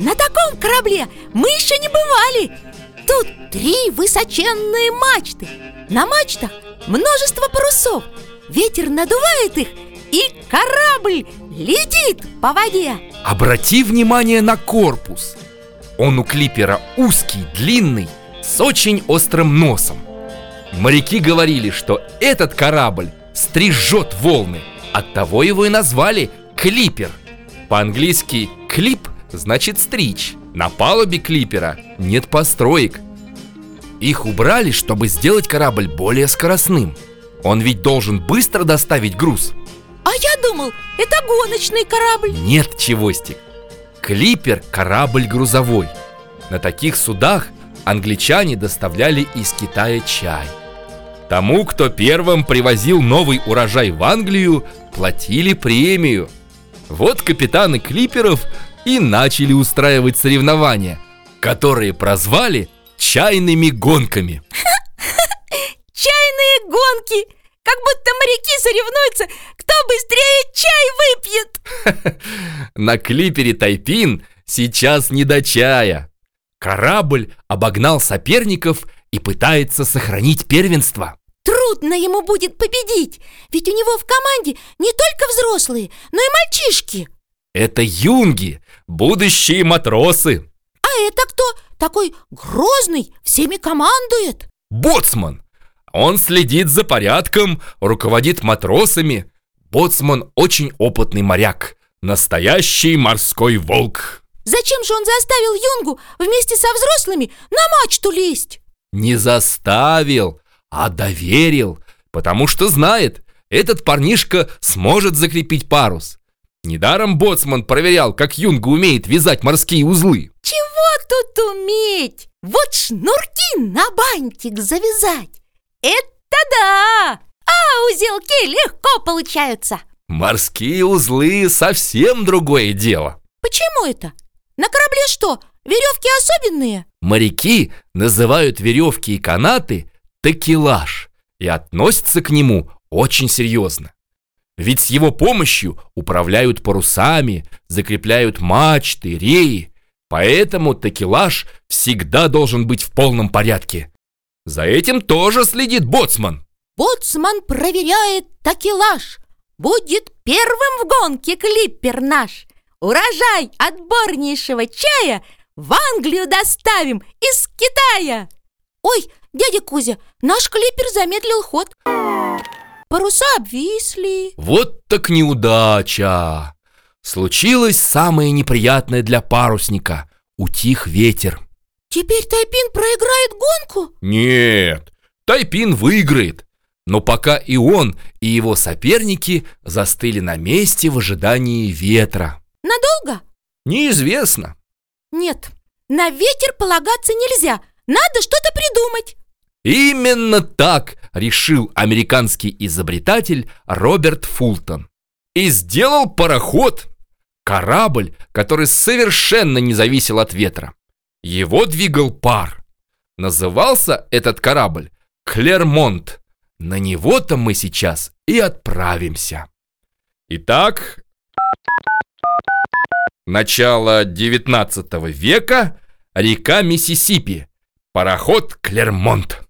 На таком корабле мы еще не бывали. Тут три высоченные мачты. На мачтах множество парусов. Ветер надувает их И корабль летит по воде. Обрати внимание на корпус. Он у клипера узкий, длинный, с очень острым носом. Моряки говорили, что этот корабль стрижет волны. Оттого его и назвали клипер По-английски клип значит стричь. На палубе клипера. Нет построек. Их убрали, чтобы сделать корабль более скоростным. Он ведь должен быстро доставить груз. А я думал, это гоночный корабль. Нет, Чевостик. Клипер – корабль грузовой. На таких судах англичане доставляли из Китая чай. Тому, кто первым привозил новый урожай в Англию, платили премию. Вот капитаны клиперов и начали устраивать соревнования Которые прозвали чайными гонками Чайные гонки! Как будто моряки соревнуются, кто быстрее чай выпьет! На клипере Тайпин сейчас не до чая. Корабль обогнал соперников и пытается сохранить первенство. Трудно ему будет победить Ведь у него в команде не только взрослые, но и мальчишки Это юнги, будущие матросы. А это кто? Такой грозный, всеми командует. Боцман. Он следит за порядком, руководит матросами. Боцман очень опытный моряк Настоящий морской волк. Зачем же он заставил Юнгу вместе со взрослыми на мачту лезть? Не заставил, а доверил Потому что знает, этот парнишка сможет закрепить парус Недаром Боцман проверял, как Юнга умеет вязать морские узлы Чего тут уметь? Вот шнурки на бантик завязать Это да! А узелки легко получаются Морские узлы совсем другое дело Почему это? На корабле что, веревки особенные? Моряки называют веревки и канаты такелаж и относятся к нему очень серьезно. Ведь с его помощью управляют парусами, закрепляют мачты, реи. Поэтому такелаж всегда должен быть в полном порядке. За этим тоже следит боцман. Боцман проверяет такелаж Будет первым в гонке клиппер наш Урожай отборнейшего чая в Англию доставим из Китая Ой, дядя Кузя, наш клипер замедлил ход Паруса обвисли Вот так неудача! Случилось самое неприятное для парусника. Утих ветер. Теперь Тайпин проиграет гонку? Нет, Тайпин выиграет. Но пока и он, и его соперники застыли на месте в ожидании ветра. Надолго? Неизвестно. Нет, на ветер полагаться нельзя Надо что-то придумать Именно так решил американский изобретатель Роберт Фултон. И сделал пароход, корабль, который совершенно не зависел от ветра. Его двигал пар. Назывался этот корабль Клермонт. На него-то мы сейчас и отправимся. Итак, начало 19 века, река Миссисипи, пароход Клермонт.